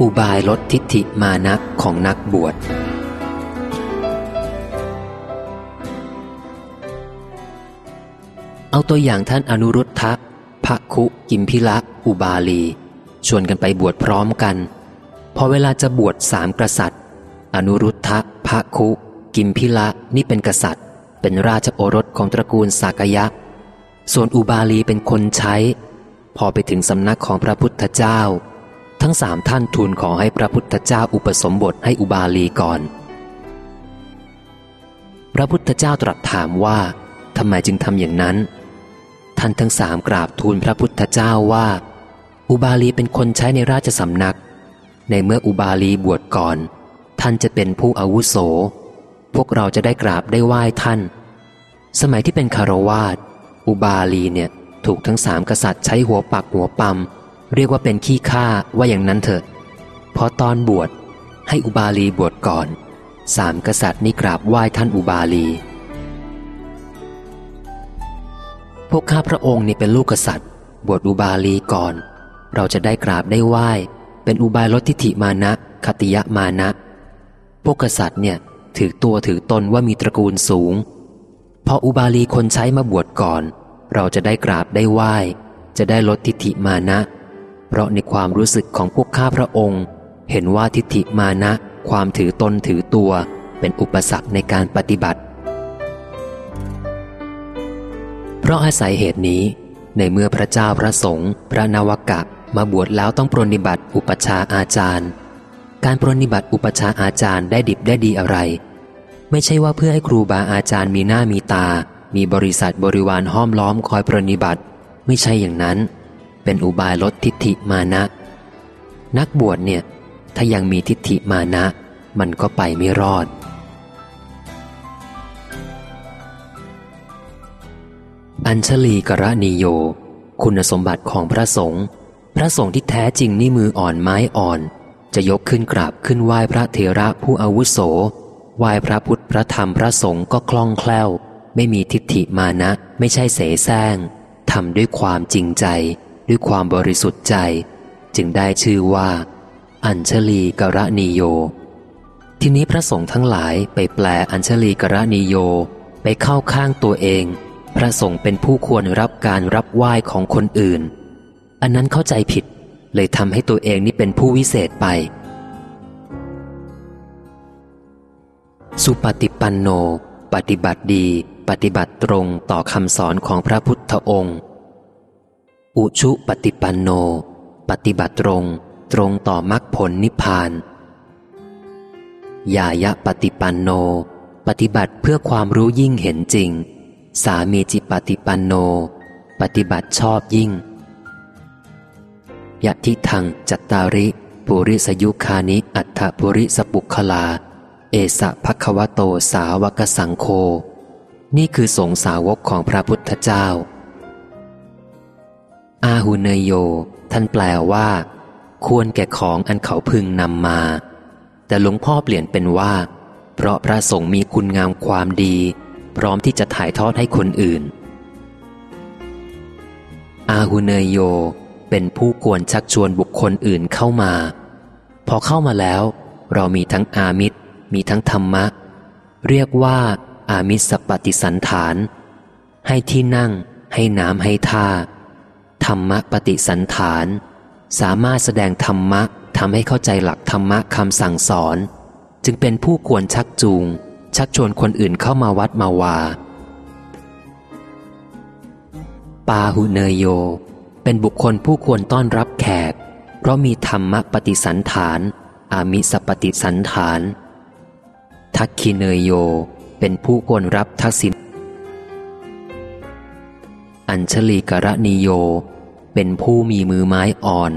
อุบายลดทิฏฐิมานะของนักบวช เอาตัวอย่างท่านอนุรุทธะพระคุกิมพิละอุบาลี ชวนกันไปบวชพร้อมกัน พอเวลาจะบวชสามกษัตริย์ อนุรุทธะพระคุ กิมพิละนี่เป็นกษัตริย์ เป็นราชโอรสของตระกูลสากยะ ส่วนอุบาลีเป็นคนใช้ พอไปถึงสำนักของพระพุทธเจ้า ทั้งสามท่านทูลขอให้พระพุทธเจ้าอุปสมบทให้อุบาลีก่อน พระพุทธเจ้าตรัสถามว่าทำไมจึงทำอย่างนั้น ท่านทั้งสามกราบทูลพระพุทธเจ้าว่า อุบาลีเป็นคนใช้ในราชสำนัก ในเมื่ออุบาลีบวชก่อน ท่านจะเป็นผู้อาวุโส พวกเราจะได้กราบได้ไหว้ท่าน สมัยที่เป็นคารวาสอุบาลีเนี่ยถูกทั้งสามกษัตริย์ใช้หัวปักหัวปั๊ม เรียกว่าเป็นขี้ข้าว่าอย่างนั้นเถอะพอตอนบวชให้อุบาลีบวชก่อน สามกษัตริย์นี่กราบไหว้ท่านอุบาลี พวกข้าพระองค์นี่เป็นลูกกษัตริย์ บวชอุบาลีก่อน เราจะได้กราบได้ไหว้ เป็นอุบายลดทิฏฐิมานะคติยะมานะ พวกกษัตริย์เนี่ยถือตัวถือตนว่ามีตระกูลสูง พออุบาลีคนใช้มาบวชก่อน เราจะได้กราบได้ไหว้ จะได้ลดทิฏฐิมานะ เพราะในความรู้สึกของพวกข้าพระองค์ เห็นว่าทิฏฐิมานะ ความถือตนถือตัวเป็นอุปสรรคในการปฏิบัติ เพราะอาศัยเหตุนี้ ในเมื่อพระเจ้าพระสงฆ์พระนวกะมาบวชแล้วต้องปรนนิบัติอุปชาอาจารย์ การปรนนิบัติอุปชาอาจารย์ได้ดิบได้ดีอะไร ไม่ใช่ว่าเพื่อให้ครูบาอาจารย์มีหน้ามีตา มีบริษัทบริวารห้อมล้อมคอยปรนนิบัติ ไม่ใช่อย่างนั้น เป็นอุบายลดทิฏฐิมานะ นักบวชเนี่ย ถ้ายังมีทิฏฐิมานะ มันก็ไปไม่รอด อัญชลีกระนิโย คุณสมบัติของพระสงฆ์พระสงฆ์ที่แท้จริงนี่มืออ่อนไม้อ่อน จะยกขึ้นกราบขึ้นไหว้พระเถระผู้อาวุโสไหว้พระพุทธพระธรรมพระสงฆ์ก็คล่องแคล่ว ไม่มีทิฏฐิมานะ ไม่ใช่เสแสร้งทำด้วยความจริงใจ ด้วยความบริสุทธิ์ใจ จึงได้ชื่อว่า อัญชลีกระนิโย ทีนี้พระสงฆ์ทั้งหลายไปแปลอัญชลีกระนิโยไปเข้าข้างตัวเอง พระสงฆ์เป็นผู้ควรรับการรับไหว้ของคนอื่น อันนั้นเข้าใจผิดเลยทำให้ตัวเองนี่เป็นผู้วิเศษไป สุปฏิปันโน ปฏิบัติดี ปฏิบัติตรงต่อคำสอนของพระพุทธองค์ อุชุปฏิปันโน ปฏิบัติตรง ตรงต่อมรรคผลนิพพานยายะปฏิปันโน ปฏิบัติเพื่อความรู้ยิ่งเห็นจริง สามีจิปฏิปันโน ปฏิบัติชอบยิ่งยะทิทังจัตตาริปุริสยุคานิอัฏฐปุริสปุคลา เอสะภควโตสาวกสังโค นี่คือสงสาวกของพระพุทธเจ้า อาหุเนยโย ท่านแปลว่า ควรแก่ของอันเขาพึงนำมา แต่หลวงพ่อเปลี่ยนเป็นว่า เพราะพระสงฆ์มีคุณงามความดี พร้อมที่จะถ่ายทอดให้คนอื่น อาหุเนยโย เป็นผู้ควรชักชวนบุคคลอื่นเข้ามา พอเข้ามาแล้ว เรามีทั้งอามิตร มีทั้งธรรมะ เรียกว่า อามิสปฏิสันฐาน ให้ที่นั่ง ให้น้ำให้ท่า ธรรมะปฏิสันฐาน สามารถแสดงธรรมะทำให้เข้าใจหลักธรรมะคำสั่งสอน จึงเป็นผู้ควรชักจูง ชักชวนคนอื่นเข้ามาวัดมาวา ปาหุเนยโย เป็นบุคคลผู้ควรต้อนรับแขก เพราะมีธรรมปฏิสันฐาน อามิสปฏิสันฐาน ทักคิเนยโย เป็นผู้ควรรับทักษิณอัญชลีกระนิโย เป็นผู้มีมือไม้อ่อน